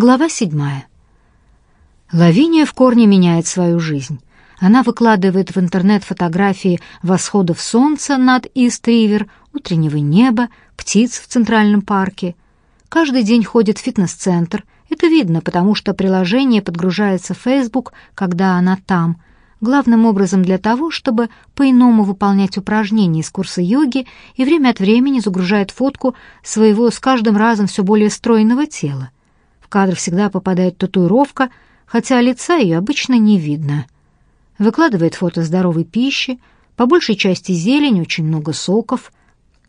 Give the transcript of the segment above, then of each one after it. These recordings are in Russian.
Глава седьмая. Лавиния в корне меняет свою жизнь. Она выкладывает в интернет фотографии восходов солнца над Ист-Ривер, утреннего неба, птиц в Центральном парке. Каждый день ходит в фитнес-центр. Это видно, потому что приложение подгружается в Facebook, когда она там, главным образом для того, чтобы по-иному выполнять упражнения из курса йоги и время от времени загружает фотку своего с каждым разом все более стройного тела. Кадр всегда попадает татуировка, хотя лица ее обычно не видно. Выкладывает фото здоровой пищи, по большей части зелень, очень много соков,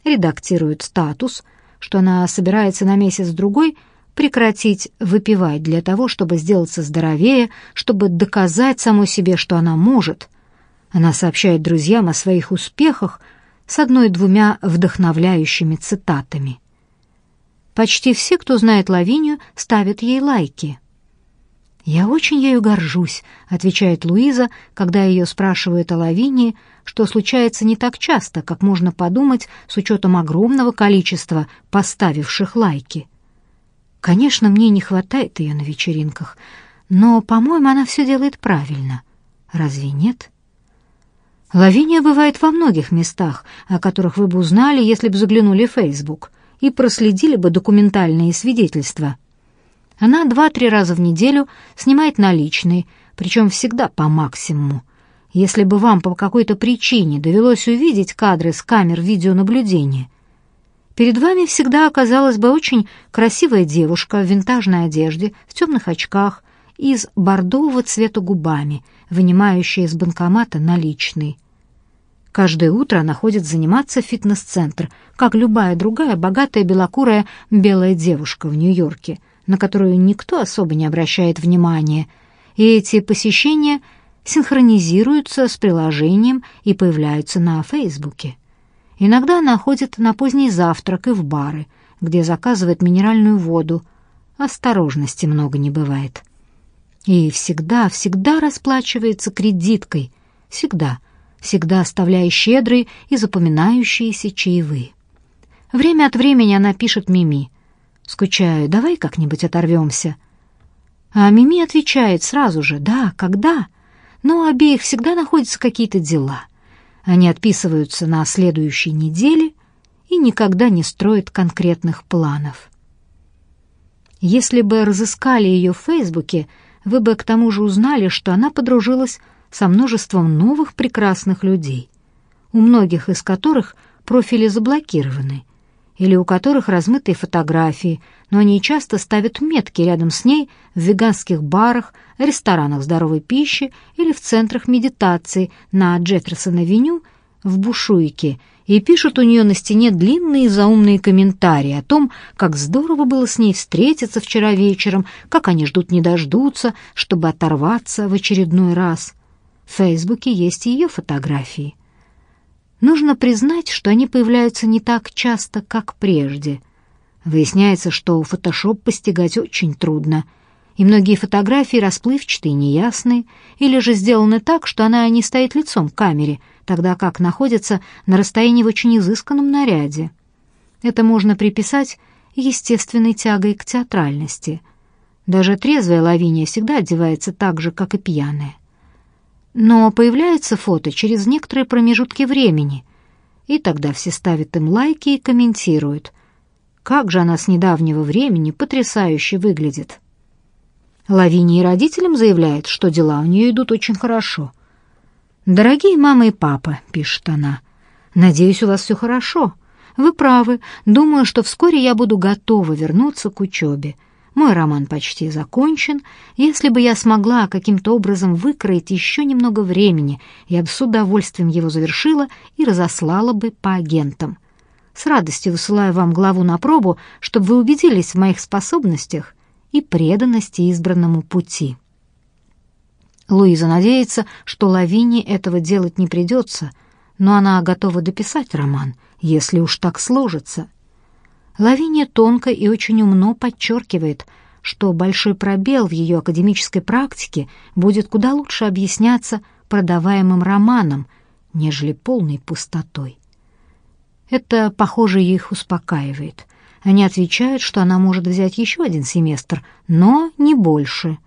редактирует статус, что она собирается на месяц-другой прекратить выпивать для того, чтобы сделаться здоровее, чтобы доказать самой себе, что она может. Она сообщает друзьям о своих успехах с одной-двумя вдохновляющими цитатами. Почти все, кто знает Лавинию, ставят ей лайки. «Я очень ею горжусь», — отвечает Луиза, когда ее спрашивают о Лавинии, что случается не так часто, как можно подумать с учетом огромного количества поставивших лайки. Конечно, мне не хватает ее на вечеринках, но, по-моему, она все делает правильно. Разве нет? Лавиния бывает во многих местах, о которых вы бы узнали, если бы заглянули в Facebook и проследили бы документальные свидетельства. Она два-три раза в неделю снимает наличные, причем всегда по максимуму. Если бы вам по какой-то причине довелось увидеть кадры с камер видеонаблюдения, перед вами всегда оказалась бы очень красивая девушка в винтажной одежде, в темных очках и с бордового цвета губами, вынимающая из банкомата наличные. Каждое утро она ходит заниматься в фитнес-центр, как любая другая богатая белокурая белая девушка в Нью-Йорке, на которую никто особо не обращает внимания. И эти посещения синхронизируются с приложением и появляются на Фейсбуке. Иногда она ходит на поздний завтрак и в бары, где заказывает минеральную воду. Осторожности много не бывает. И всегда, всегда расплачивается кредиткой. Всегда — всегда оставляя щедрые и запоминающиеся чаевые. Время от времени она пишет Мими. «Скучаю, давай как-нибудь оторвемся». А Мими отвечает сразу же «Да, когда?». Но у обеих всегда находятся какие-то дела. Они отписываются на следующей неделе и никогда не строят конкретных планов. Если бы разыскали ее в Фейсбуке, вы бы к тому же узнали, что она подружилась со множеством новых прекрасных людей, у многих из которых профили заблокированы, или у которых размытые фотографии, но они часто ставят метки рядом с ней в веганских барах, ресторанах здоровой пищи или в центрах медитации на Джефферсон-авеню в Бушуйке и пишут у нее на стене длинные заумные комментарии о том, как здорово было с ней встретиться вчера вечером, как они ждут не дождутся, чтобы оторваться в очередной раз. В Фейсбуке есть ее фотографии. Нужно признать, что они появляются не так часто, как прежде. Выясняется, что фотошоп постигать очень трудно, и многие фотографии расплывчатые, неясные, или же сделаны так, что она не стоит лицом к камере, тогда как находится на расстоянии в очень изысканном наряде. Это можно приписать естественной тягой к театральности. Даже трезвая Лавиния всегда одевается так же, как и пьяная. Но появляется фото через некоторые промежутки времени, и тогда все ставят им лайки и комментируют. Как же она с недавнего времени потрясающе выглядит. Лавиния родителям заявляет, что дела у нее идут очень хорошо. «Дорогие мама и папа», — пишет она, — «надеюсь, у вас все хорошо. Вы правы. Думаю, что вскоре я буду готова вернуться к учебе. Мой роман почти закончен. Если бы я смогла каким-то образом выкроить еще немного времени, я бы с удовольствием его завершила и разослала бы по агентам. С радостью высылаю вам главу на пробу, чтобы вы убедились в моих способностях и преданности избранному пути. Луиза надеется, что Лавине этого делать не придется, но она готова дописать роман, если уж так сложится — Лавиния тонко и очень умно подчеркивает, что большой пробел в ее академической практике будет куда лучше объясняться продаваемым романом, нежели полной пустотой. Это, похоже, их успокаивает. Они отвечают, что она может взять еще один семестр, но не больше.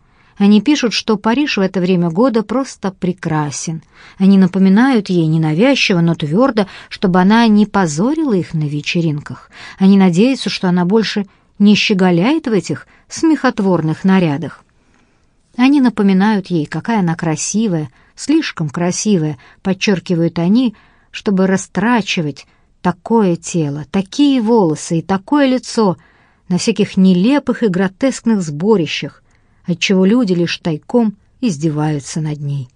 Они пишут, что Париж в это время года просто прекрасен. Они напоминают ей ненавязчиво, но твердо, чтобы она не позорила их на вечеринках. Они надеются, что она больше не щеголяет в этих смехотворных нарядах. Они напоминают ей, какая она красивая, слишком красивая, подчеркивают они, чтобы растрачивать такое тело, такие волосы и такое лицо на всяких нелепых и гротескных сборищах, отчего люди лишь тайком издеваются над ней.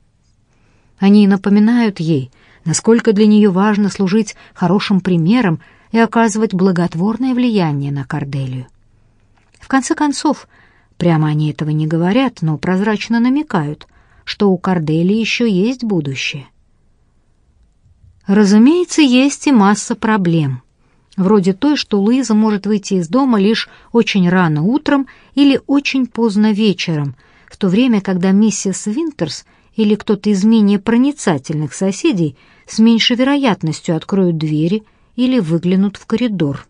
Они напоминают ей, насколько для нее важно служить хорошим примером и оказывать благотворное влияние на Корделию. В конце концов, прямо они этого не говорят, но прозрачно намекают, что у Корделии еще есть будущее. Разумеется, есть и масса проблем. Вроде той, что Луиза может выйти из дома лишь очень рано утром или очень поздно вечером, в то время, когда миссис Винтерс или кто-то из менее проницательных соседей с меньшей вероятностью откроют двери или выглянут в коридор.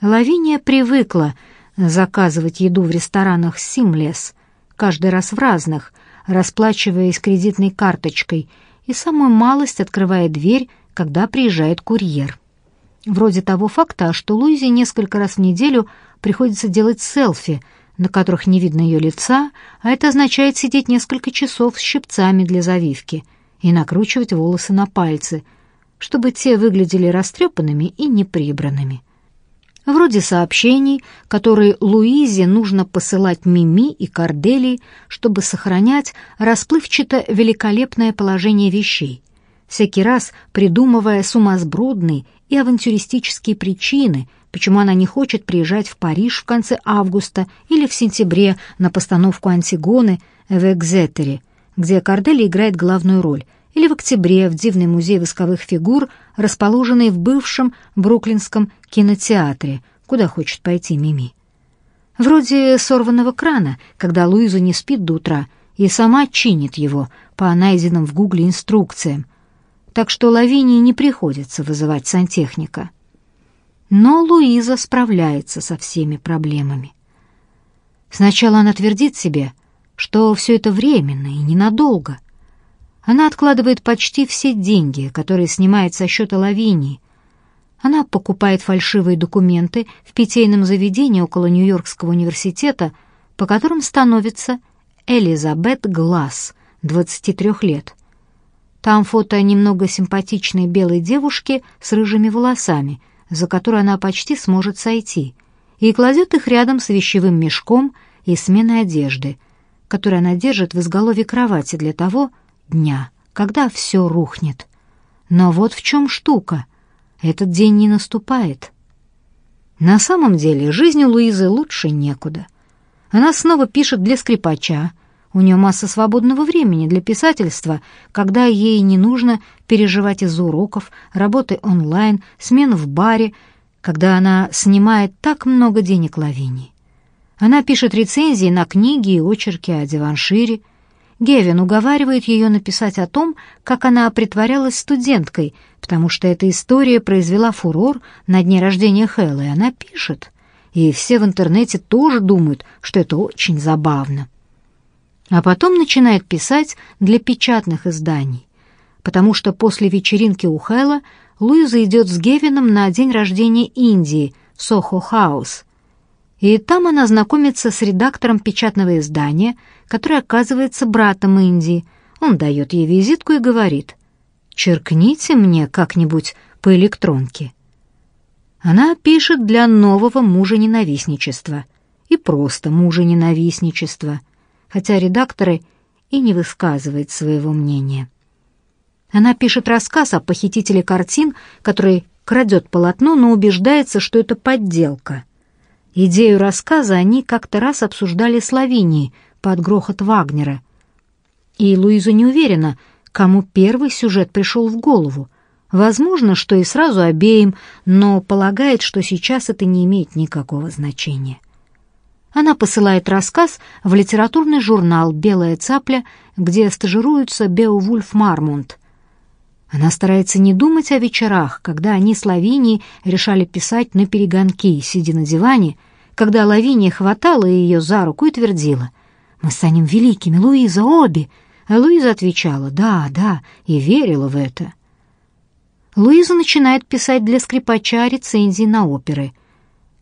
Лавиния привыкла заказывать еду в ресторанах «Симлес», каждый раз в разных, расплачиваясь кредитной карточкой – и самую малость открывая дверь, когда приезжает курьер. Вроде того факта, что Луизе несколько раз в неделю приходится делать селфи, на которых не видно ее лица, а это означает сидеть несколько часов с щипцами для завивки и накручивать волосы на пальцы, чтобы те выглядели растрепанными и неприбранными. Вроде сообщений, которые Луизе нужно посылать Мими и Корделии, чтобы сохранять расплывчато великолепное положение вещей, всякий раз придумывая сумасбродные и авантюристические причины, почему она не хочет приезжать в Париж в конце августа или в сентябре на постановку «Антигоны» в Экзетере, где Корделия играет главную роль, или в октябре в Дивный музей восковых фигур, расположенный в бывшем Бруклинском кинотеатре, куда хочет пойти Мими. Вроде сорванного крана, когда Луиза не спит до утра и сама чинит его по найденным в гугле инструкциям, так что Лавинии не приходится вызывать сантехника. Но Луиза справляется со всеми проблемами. Сначала она твердит себе, что все это временно и ненадолго — она откладывает почти все деньги, которые снимает со счета Лавинии. Она покупает фальшивые документы в питейном заведении около Нью-Йоркского университета, по которым становится Элизабет Гласс, 23 лет. Там фото немного симпатичной белой девушки с рыжими волосами, за которой она почти сможет сойти, и кладет их рядом с вещевым мешком и сменой одежды, которую она держит в изголовье кровати для того, дня, когда все рухнет. Но вот в чем штука. Этот день не наступает. На самом деле жизнь у Луизы лучше некуда. Она снова пишет для скрипача. У нее масса свободного времени для писательства, когда ей не нужно переживать из-за уроков, работы онлайн, смен в баре, когда она снимает так много денег Лавини. Она пишет рецензии на книги и очерки о Диваншире, Гевин уговаривает ее написать о том, как она притворялась студенткой, потому что эта история произвела фурор на дне рождения Хэлла, и она пишет. И все в интернете тоже думают, что это очень забавно. А потом начинает писать для печатных изданий, потому что после вечеринки у Хэлла Луиза идет с Гевином на день рождения Индии в Сохо-хаус, и там она знакомится с редактором печатного издания, который оказывается братом Инди. Он дает ей визитку и говорит, «Черкните мне как-нибудь по электронке». Она пишет для нового мужа-ненавистничества и просто мужа-ненавистничества, хотя редакторы и не высказывают своего мнения. Она пишет рассказ о похитителе картин, который крадет полотно, но убеждается, что это подделка — Идею рассказа они как-то раз обсуждали с Лавинией под грохот Вагнера. И Луиза не уверена, кому первый сюжет пришел в голову. Возможно, что и сразу обеим, но полагает, что сейчас это не имеет никакого значения. Она посылает рассказ в литературный журнал «Белая цапля», где стажируется Беовульф Мармонт. Она старается не думать о вечерах, когда они с Лавинией решали писать на перегонки, сидя на диване, когда Лавиния хватала ее за руку и твердила «Мы станем великими, Луиза, обе!» А Луиза отвечала «Да, да» и верила в это. Луиза начинает писать для скрипача рецензии на оперы,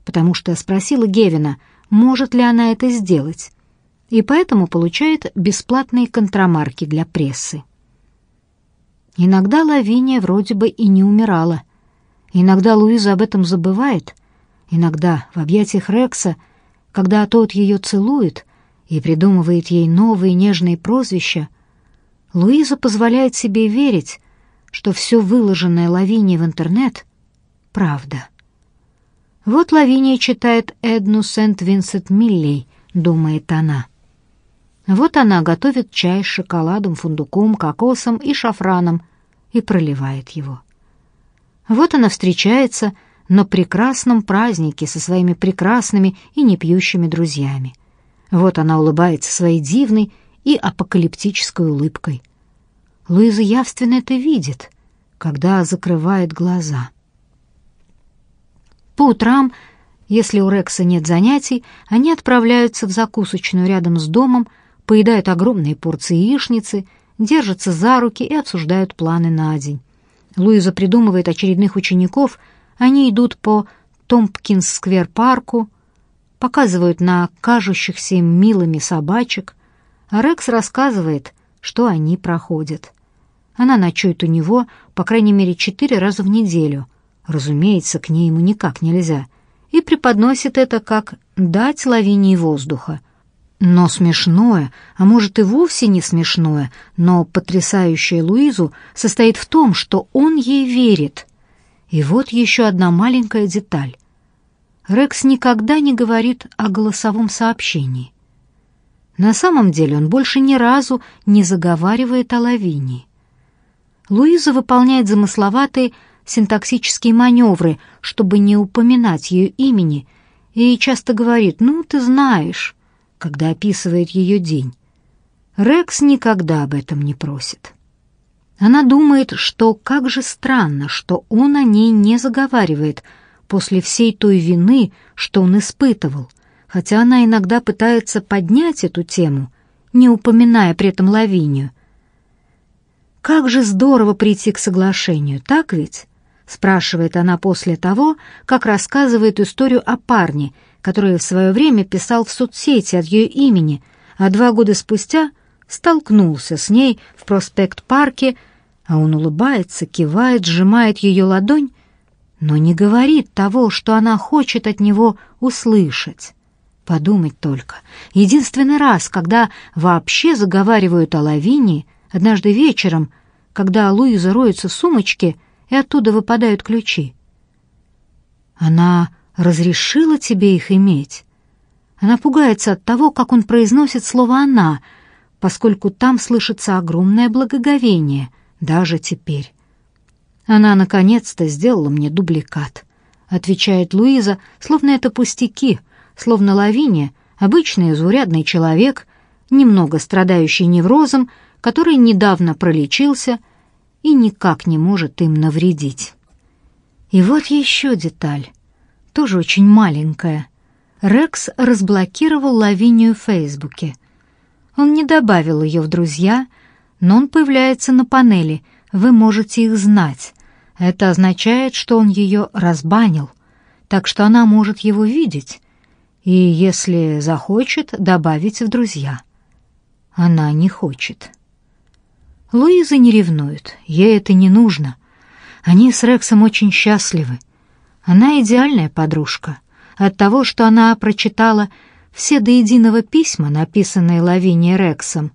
потому что спросила Гевина, может ли она это сделать, и поэтому получает бесплатные контрамарки для прессы. Иногда Лавиния вроде бы и не умирала. Иногда Луиза об этом забывает. Иногда в объятиях Рекса, когда тот ее целует и придумывает ей новые нежные прозвища, Луиза позволяет себе верить, что все выложенное Лавинией в интернет — правда. Вот Лавиния читает Эдну Сент-Винсент Миллей, думает она. Вот она готовит чай с шоколадом, фундуком, кокосом и шафраном и проливает его. Вот она встречается на прекрасном празднике со своими прекрасными и непьющими друзьями. Вот она улыбается своей дивной и апокалиптической улыбкой. Луиза явственно это видит, когда закрывает глаза. По утрам, если у Рекса нет занятий, они отправляются в закусочную рядом с домом, поедают огромные порции яичницы, держатся за руки и обсуждают планы на день. Луиза придумывает очередных учеников, они идут по Томпкинс-сквер-парку, показывают на кажущихся им милыми собачек, а Рекс рассказывает, что они проходят. Она ночует у него, по крайней мере, четыре раза в неделю. Разумеется, к ней ему никак нельзя. И преподносит это как «дать лавине воздуха», но смешное, а может и вовсе не смешное, но потрясающее Луизу состоит в том, что он ей верит. И вот еще одна маленькая деталь. Рекс никогда не говорит о голосовом сообщении. На самом деле он больше ни разу не заговаривает о Лавинии. Луиза выполняет замысловатые синтаксические маневры, чтобы не упоминать ее имени, и часто говорит «ну, ты знаешь», когда описывает ее день. Рекс никогда об этом не просит. Она думает, что как же странно, что он о ней не заговаривает после всей той вины, что он испытывал, хотя она иногда пытается поднять эту тему, не упоминая при этом Лавинию. «Как же здорово прийти к соглашению, так ведь?» — спрашивает она после того, как рассказывает историю о парне, который в свое время писал в соцсети от ее имени, а два года спустя столкнулся с ней в проспект-парке, а он улыбается, кивает, сжимает ее ладонь, но не говорит того, что она хочет от него услышать. Подумать только. Единственный раз, когда вообще заговаривают о Лавине, однажды вечером, когда Луиза роется в сумочке, и оттуда выпадают ключи. Она разрешила тебе их иметь. Она пугается от того, как он произносит слово «она», поскольку там слышится огромное благоговение, даже теперь. Она наконец-то сделала мне дубликат, отвечает Луиза, словно это пустяки, словно Лавиния, обычный заурядный человек, немного страдающий неврозом, который недавно пролечился и никак не может им навредить. И вот еще деталь тоже очень маленькая. Рекс разблокировал Лавинию в Фейсбуке. Он не добавил ее в друзья, но он появляется на панели, вы можете их знать. Это означает, что он ее разбанил, так что она может его видеть и, если захочет, добавить в друзья. Она не хочет. Луиза не ревнует, ей это не нужно. Они с Рексом очень счастливы. Она идеальная подружка. От того, что она прочитала все до единого письма, написанные Лавинией Рексом,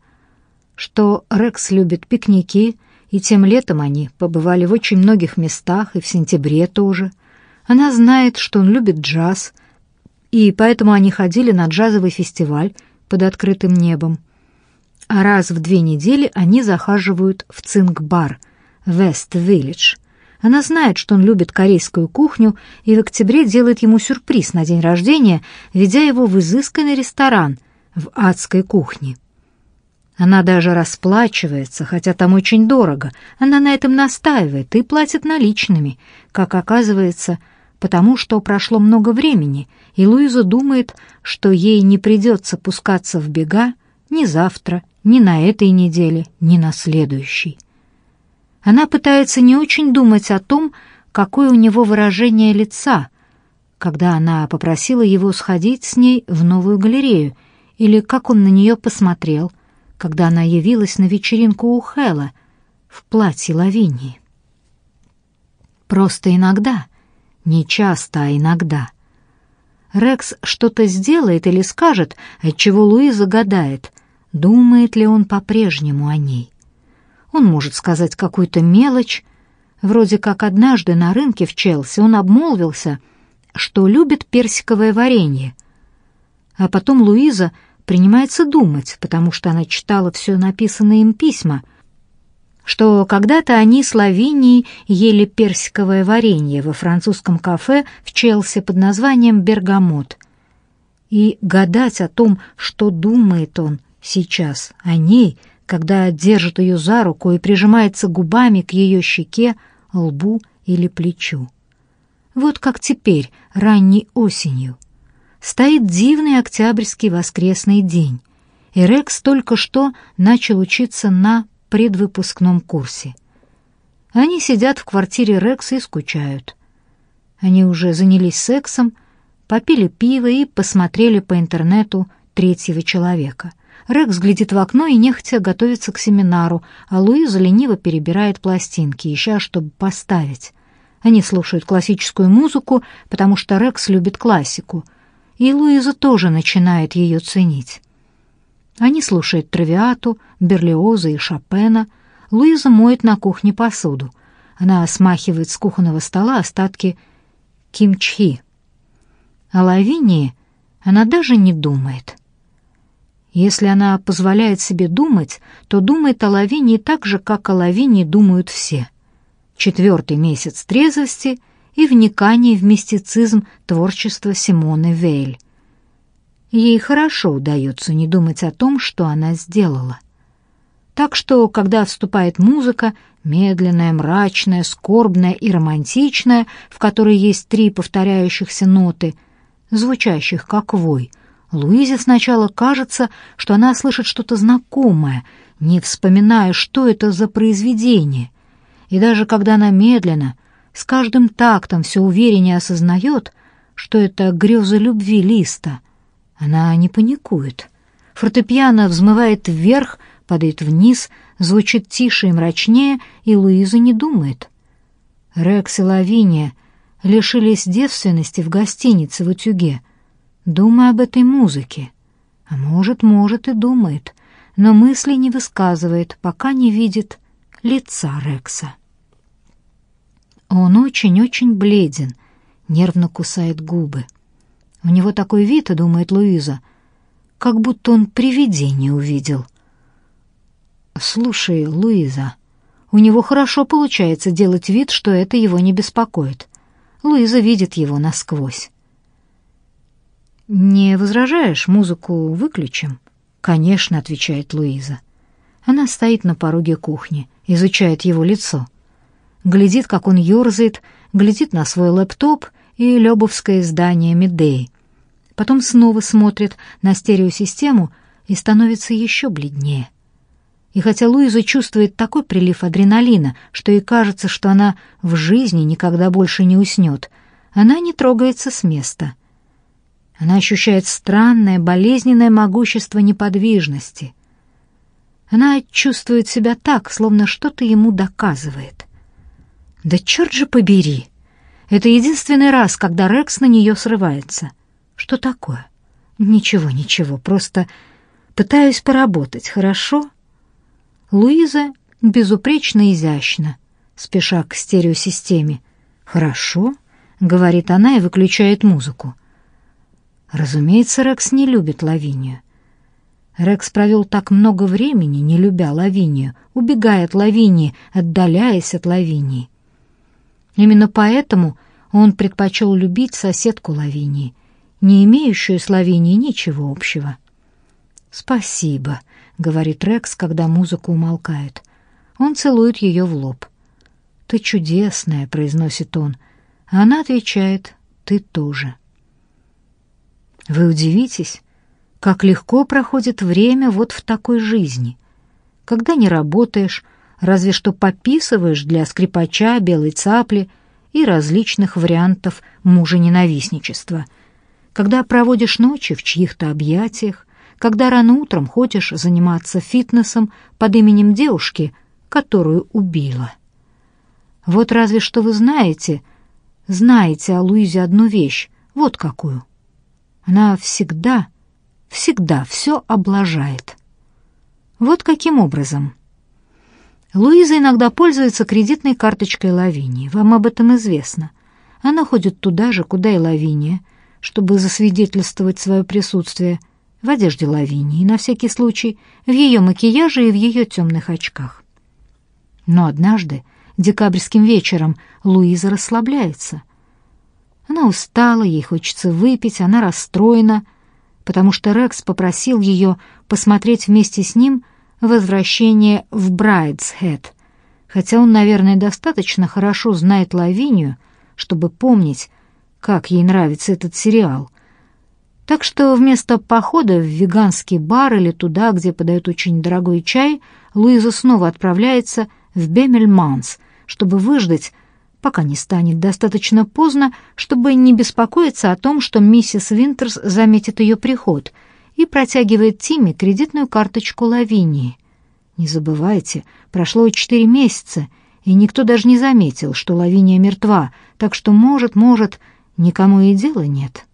что Рекс любит пикники, и тем летом они побывали в очень многих местах, и в сентябре тоже. Она знает, что он любит джаз, и поэтому они ходили на джазовый фестиваль под открытым небом. Раз в две недели они захаживают в цинк-бар «Вест-Виллидж», она знает, что он любит корейскую кухню, и в октябре делает ему сюрприз на день рождения, ведя его в изысканный ресторан в адской кухне. Она даже расплачивается, хотя там очень дорого. Она на этом настаивает и платит наличными, как оказывается, потому что прошло много времени, и Луиза думает, что ей не придется пускаться в бега ни завтра, ни на этой неделе, ни на следующей. Она пытается не очень думать о том, какое у него выражение лица, когда она попросила его сходить с ней в новую галерею, или как он на нее посмотрел, когда она явилась на вечеринку у Хэла в платье Лавинии. Просто иногда, не часто, а иногда. Рекс что-то сделает или скажет, отчего Луиза гадает, думает ли он по-прежнему о ней. Он может сказать какую-то мелочь, вроде как однажды на рынке в Челси он обмолвился, что любит персиковое варенье. А потом Луиза принимается думать, потому что она читала все написанное им письма, что когда-то они с Лавинией ели персиковое варенье во французском кафе в Челси под названием «Бергамот». И гадать о том, что думает он сейчас о ней, когда держит ее за руку и прижимается губами к ее щеке, лбу или плечу. Вот как теперь, ранней осенью — стоит дивный октябрьский воскресный день, и Рекс только что начал учиться на предвыпускном курсе. Они сидят в квартире Рекса и скучают. Они уже занялись сексом, попили пиво и посмотрели по интернету третьего человека. Рекс глядит в окно и нехотя готовится к семинару, а Луиза лениво перебирает пластинки, ища, чтобы поставить. Они слушают классическую музыку, потому что Рекс любит классику — и Луиза тоже начинает ее ценить. Они слушают Травиату, Берлиоза и Шопена. Луиза моет на кухне посуду. Она смахивает с кухонного стола остатки кимчи. О Лавинии она даже не думает. Если она позволяет себе думать, то думает о Лавинии так же, как о Лавинии думают все. Четвертый месяц трезвости и вникание в мистицизм творчества Симоны Вейль. Ей хорошо удается не думать о том, что она сделала. Так что, когда вступает музыка, медленная, мрачная, скорбная и романтичная, в которой есть три повторяющихся ноты, звучащих как вой, Луизе сначала кажется, что она слышит что-то знакомое, не вспоминая, что это за произведение. И даже когда она медленно, с каждым тактом все увереннее осознает, что это грезы любви Листа. Она не паникует. Фортепиано взмывает вверх, падает вниз, звучит тише и мрачнее, и Луиза не думает. Рекс и Лавиния лишились девственности в гостинице в утюге, думая об этой музыке. А может, может и думает, но мысли не высказывает, пока не видит лица Рекса. Он очень-очень бледен, нервно кусает губы. У него такой вид, думает Луиза, как будто он привидение увидел. «Слушай, Луиза, у него хорошо получается делать вид, что это его не беспокоит. Луиза видит его насквозь. «Не возражаешь, музыку выключим?» «Конечно», — отвечает Луиза. Она стоит на пороге кухни, изучает его лицо — глядит, как он ерзает, глядит на свой лэптоп и лёбовское издание «Медеи». Потом снова смотрит на стереосистему и становится еще бледнее. И хотя Луиза чувствует такой прилив адреналина, что ей кажется, что она в жизни никогда больше не уснет, она не трогается с места. Она ощущает странное, болезненное могущество неподвижности. Она чувствует себя так, словно что-то ему доказывает. Да черт же побери! Это единственный раз, когда Рекс на нее срывается. Что такое? Ничего, ничего, просто пытаюсь поработать, хорошо? Луиза безупречно изящна, спеша к стереосистеме. «Хорошо», — говорит она и выключает музыку. Разумеется, Рекс не любит Лавинию. Рекс провел так много времени, не любя Лавинию, убегая от Лавинии, отдаляясь от Лавинии. Именно поэтому он предпочел любить соседку Лавинии, не имеющую с Лавинией ничего общего. «Спасибо», — говорит Рекс, когда музыка умолкает. Он целует ее в лоб. «Ты чудесная», — произносит он. Она отвечает, «Ты тоже». Вы удивитесь, как легко проходит время вот в такой жизни, когда не работаешь, разве что пописываешь для скрипача, белой цапли и различных вариантов мужа-ненавистничества, когда проводишь ночи в чьих-то объятиях, когда рано утром ходишь заниматься фитнесом под именем девушки, которую убила. Вот разве что вы знаете, знаете о Луизе одну вещь, вот какую. Она всегда, всегда все облажает. Вот каким образом. Луиза иногда пользуется кредитной карточкой Лавинии. Вам об этом известно. Она ходит туда же, куда и Лавиния, чтобы засвидетельствовать свое присутствие в одежде Лавинии, на всякий случай, в ее макияже и в ее темных очках. Но однажды, декабрьским вечером, Луиза расслабляется. Она устала, ей хочется выпить, она расстроена, потому что Рекс попросил ее посмотреть вместе с ним «Возвращение в Брайдсхед», хотя он, наверное, достаточно хорошо знает Лавинию, чтобы помнить, как ей нравится этот сериал. Так что вместо похода в веганский бар или туда, где подают очень дорогой чай, Луиза снова отправляется в Бемельманс, чтобы выждать, пока не станет достаточно поздно, чтобы не беспокоиться о том, что миссис Винтерс заметит ее приход и протягивает Тиме кредитную карточку Лавинии. Не забывайте, прошло четыре месяца, и никто даже не заметил, что Лавиния мертва, так что, может, может, никому и дела нет.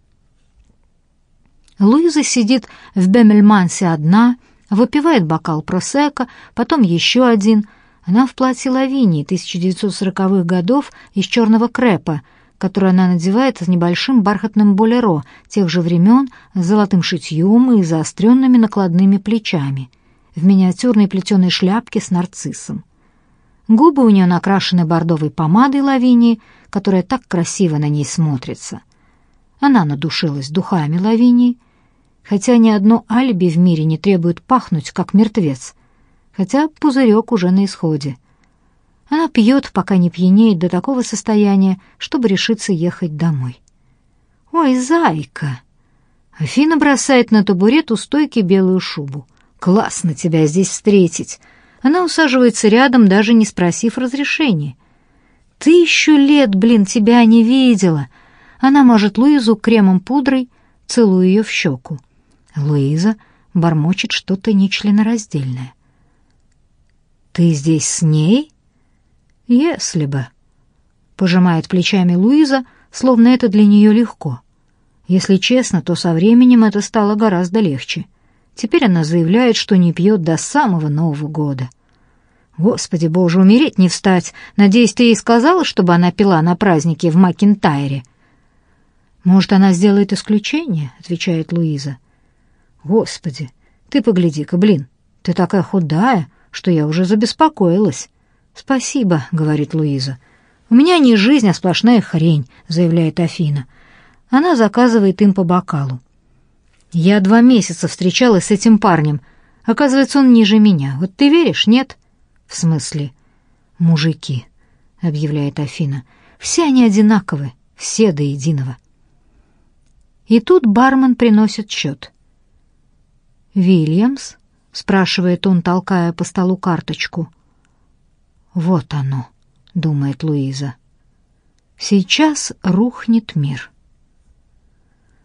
Луиза сидит в Бемельмансе одна, выпивает бокал просека, потом еще один — она в платье Лавинии 1940-х годов из черного крепа, которое она надевает с небольшим бархатным болеро тех же времен с золотым шитьем и заостренными накладными плечами, в миниатюрной плетеной шляпке с нарциссом. Губы у нее накрашены бордовой помадой Лавинии, которая так красиво на ней смотрится. Она надушилась духами Лавинии, хотя ни одно алиби в мире не требует пахнуть, как мертвец — хотя пузырек уже на исходе. Она пьет, пока не пьянеет до такого состояния, чтобы решиться ехать домой. «Ой, зайка!» Афина бросает на табурет у стойки белую шубу. «Классно тебя здесь встретить!» Она усаживается рядом, даже не спросив разрешения. «Тысячу лет, блин, тебя не видела!» Она мажет Луизу кремом-пудрой, целуя ее в щеку. Луиза бормочет что-то нечленораздельное. «Ты здесь с ней?» «Если бы», — пожимает плечами Луиза, словно это для нее легко. Если честно, то со временем это стало гораздо легче. Теперь она заявляет, что не пьет до самого Нового года. «Господи боже, умереть не встать! Надеюсь, ты ей сказала, чтобы она пила на празднике в Макинтайре?» «Может, она сделает исключение?» — отвечает Луиза. «Господи, ты погляди-ка, блин, ты такая худая, что я уже забеспокоилась. «Спасибо», — говорит Луиза. «У меня не жизнь, а сплошная хрень», — заявляет Афина. Она заказывает им по бокалу. «Я два месяца встречалась с этим парнем. Оказывается, он ниже меня. Вот ты веришь, нет?» «В смысле?» «Мужики», — объявляет Афина. «Все они одинаковы, все до единого». И тут бармен приносит счет. «Вильямс?» Спрашивает он, толкая по столу карточку. Вот оно, думает Луиза. Сейчас рухнет мир.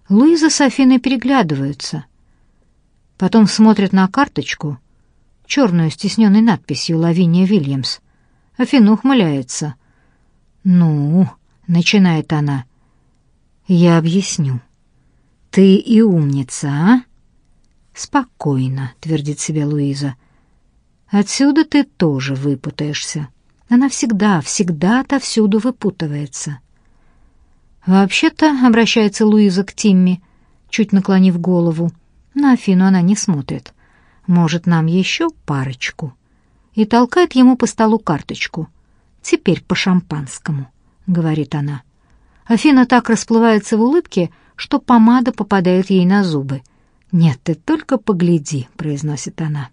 Луиза с Афиной переглядываются. Потом смотрят на карточку, черную с тисненной надписью «Лавиния Вильямс». Афина ухмыляется. «Ну», — начинает она, — «я объясню. Ты и умница, а?» «Спокойно», — твердит себе Луиза. «Отсюда ты тоже выпутаешься. Она всегда, всегда отовсюду выпутывается». «Вообще-то», — обращается Луиза к Тимми, чуть наклонив голову, на Афину она не смотрит. «Может, нам еще парочку?» И толкает ему по столу карточку. «Теперь по шампанскому», — говорит она. Афина так расплывается в улыбке, что помада попадает ей на зубы. «Нет, ты только погляди», — произносит она.